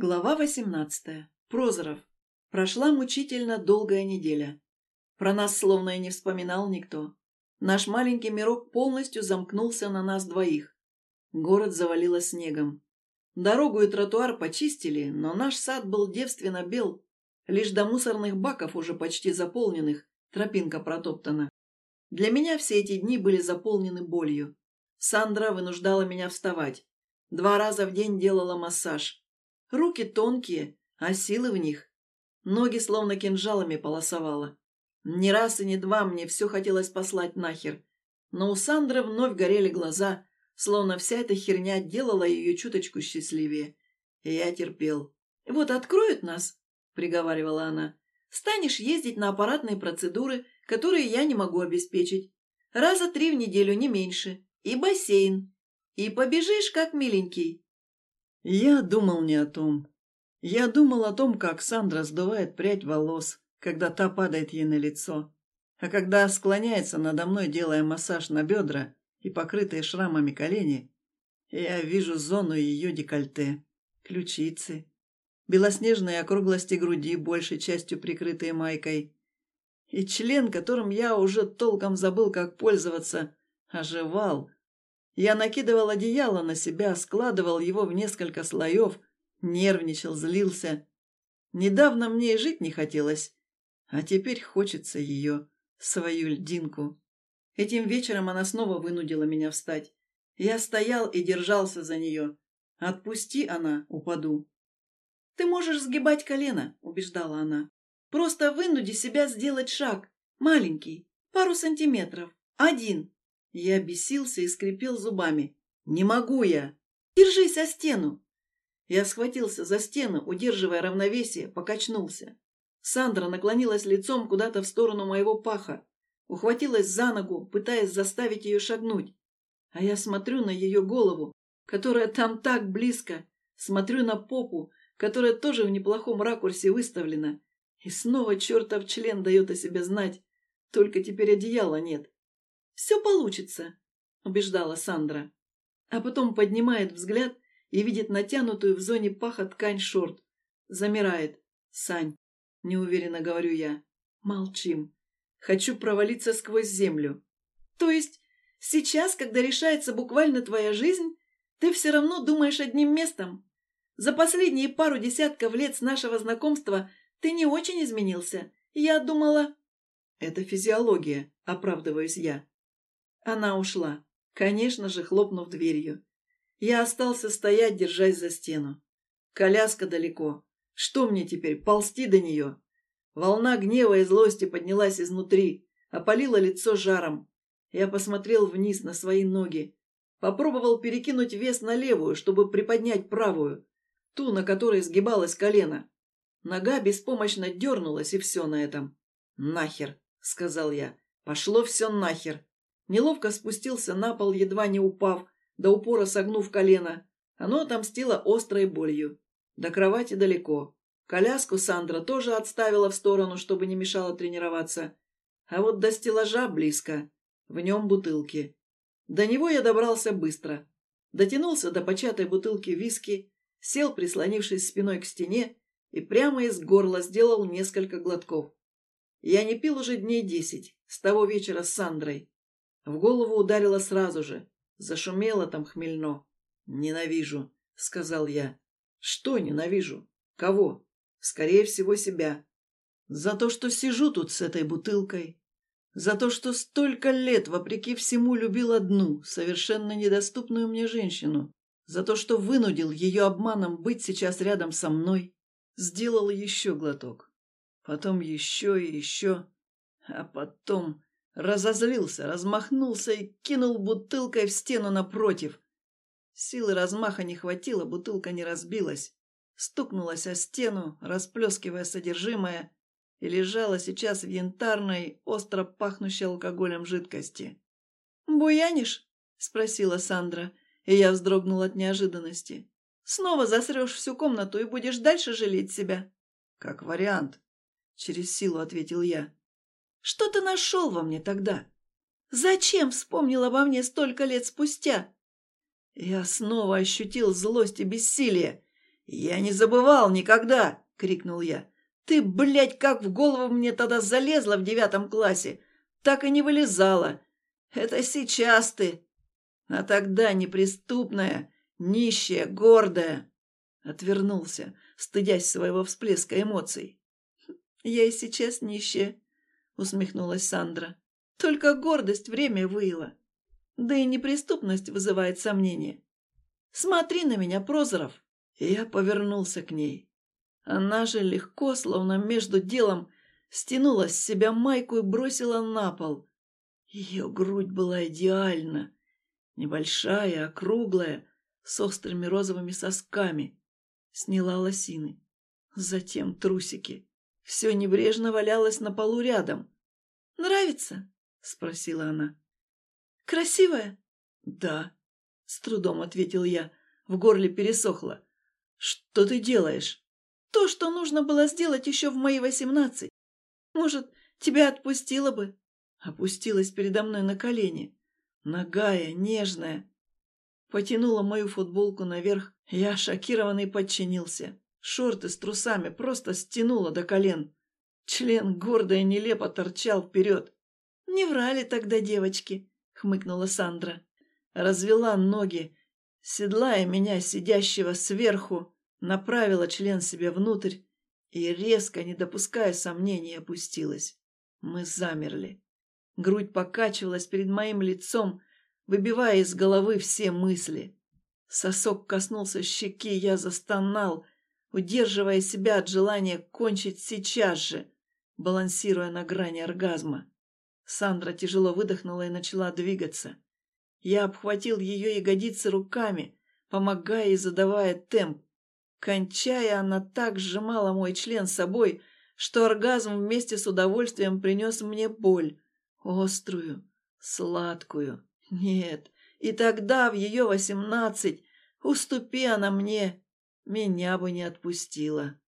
Глава 18. Прозоров. Прошла мучительно долгая неделя. Про нас словно и не вспоминал никто. Наш маленький мирок полностью замкнулся на нас двоих. Город завалило снегом. Дорогу и тротуар почистили, но наш сад был девственно бел. Лишь до мусорных баков, уже почти заполненных, тропинка протоптана. Для меня все эти дни были заполнены болью. Сандра вынуждала меня вставать. Два раза в день делала массаж. Руки тонкие, а силы в них. Ноги словно кинжалами полосовала. Ни раз и ни два мне все хотелось послать нахер. Но у Сандры вновь горели глаза, словно вся эта херня делала ее чуточку счастливее. И я терпел. «Вот откроют нас», — приговаривала она, — «станешь ездить на аппаратные процедуры, которые я не могу обеспечить. Раза три в неделю, не меньше. И бассейн. И побежишь, как миленький. Я думал не о том. Я думал о том, как Сандра сдувает прядь волос, когда та падает ей на лицо. А когда склоняется надо мной, делая массаж на бедра и покрытые шрамами колени, я вижу зону ее декольте, ключицы, белоснежные округлости груди, большей частью прикрытые майкой, и член, которым я уже толком забыл, как пользоваться, оживал, я накидывал одеяло на себя, складывал его в несколько слоев, нервничал, злился. Недавно мне и жить не хотелось, а теперь хочется ее, свою льдинку. Этим вечером она снова вынудила меня встать. Я стоял и держался за нее. Отпусти она, упаду. «Ты можешь сгибать колено», — убеждала она. «Просто вынуди себя сделать шаг. Маленький, пару сантиметров. Один. Я бесился и скрипел зубами. «Не могу я!» «Держись о стену!» Я схватился за стену, удерживая равновесие, покачнулся. Сандра наклонилась лицом куда-то в сторону моего паха, ухватилась за ногу, пытаясь заставить ее шагнуть. А я смотрю на ее голову, которая там так близко, смотрю на попу, которая тоже в неплохом ракурсе выставлена. И снова чертов член дает о себе знать, только теперь одеяла нет. «Все получится», — убеждала Сандра. А потом поднимает взгляд и видит натянутую в зоне паха ткань шорт. Замирает. «Сань», — неуверенно говорю я, — «молчим. Хочу провалиться сквозь землю». «То есть сейчас, когда решается буквально твоя жизнь, ты все равно думаешь одним местом? За последние пару десятков лет с нашего знакомства ты не очень изменился. Я думала...» «Это физиология», — оправдываюсь я. Она ушла, конечно же, хлопнув дверью. Я остался стоять, держась за стену. Коляска далеко. Что мне теперь, ползти до нее? Волна гнева и злости поднялась изнутри, опалила лицо жаром. Я посмотрел вниз на свои ноги. Попробовал перекинуть вес на левую, чтобы приподнять правую, ту, на которой сгибалось колено. Нога беспомощно дернулась, и все на этом. «Нахер!» — сказал я. «Пошло все нахер!» Неловко спустился на пол, едва не упав, до упора согнув колено. Оно отомстило острой болью. До кровати далеко. Коляску Сандра тоже отставила в сторону, чтобы не мешало тренироваться. А вот до стеллажа близко. В нем бутылки. До него я добрался быстро. Дотянулся до початой бутылки виски, сел, прислонившись спиной к стене, и прямо из горла сделал несколько глотков. Я не пил уже дней десять, с того вечера с Сандрой. В голову ударило сразу же. Зашумело там хмельно. «Ненавижу», — сказал я. «Что ненавижу? Кого? Скорее всего, себя. За то, что сижу тут с этой бутылкой. За то, что столько лет, вопреки всему, любил одну, совершенно недоступную мне женщину. За то, что вынудил ее обманом быть сейчас рядом со мной. Сделал еще глоток. Потом еще и еще. А потом... Разозлился, размахнулся и кинул бутылкой в стену напротив. Силы размаха не хватило, бутылка не разбилась. Стукнулась о стену, расплескивая содержимое, и лежала сейчас в янтарной, остро пахнущей алкоголем жидкости. «Буянишь?» — спросила Сандра, и я вздрогнул от неожиданности. «Снова засрешь всю комнату и будешь дальше жалеть себя?» «Как вариант», — через силу ответил я. Что ты нашел во мне тогда? Зачем вспомнил обо мне столько лет спустя? Я снова ощутил злость и бессилие. «Я не забывал никогда!» — крикнул я. «Ты, блядь, как в голову мне тогда залезла в девятом классе! Так и не вылезала! Это сейчас ты! А тогда неприступная, нищая, гордая!» Отвернулся, стыдясь своего всплеска эмоций. «Я и сейчас нищая», — усмехнулась Сандра. «Только гордость время выила. Да и неприступность вызывает сомнения. Смотри на меня, Прозоров!» Я повернулся к ней. Она же легко, словно между делом, стянула с себя майку и бросила на пол. Ее грудь была идеальна. Небольшая, округлая, с острыми розовыми сосками. Сняла лосины. Затем трусики. Все небрежно валялось на полу рядом. «Нравится?» — спросила она. «Красивая?» «Да», — с трудом ответил я. В горле пересохло. «Что ты делаешь?» «То, что нужно было сделать еще в мои восемнадцать. Может, тебя отпустила бы?» Опустилась передо мной на колени. Ногая, нежная. Потянула мою футболку наверх. Я, шокированный, подчинился. Шорты с трусами просто стянула до колен. Член гордо и нелепо торчал вперед. «Не врали тогда девочки», — хмыкнула Сандра. Развела ноги, седлая меня, сидящего сверху, направила член себе внутрь и, резко, не допуская сомнений, опустилась. Мы замерли. Грудь покачивалась перед моим лицом, выбивая из головы все мысли. Сосок коснулся щеки, я застонал, удерживая себя от желания кончить сейчас же, балансируя на грани оргазма. Сандра тяжело выдохнула и начала двигаться. Я обхватил ее ягодицы руками, помогая и задавая темп. Кончая, она так сжимала мой член собой, что оргазм вместе с удовольствием принес мне боль. Острую, сладкую. Нет, и тогда, в ее восемнадцать, уступи она мне, меня бы не отпустила.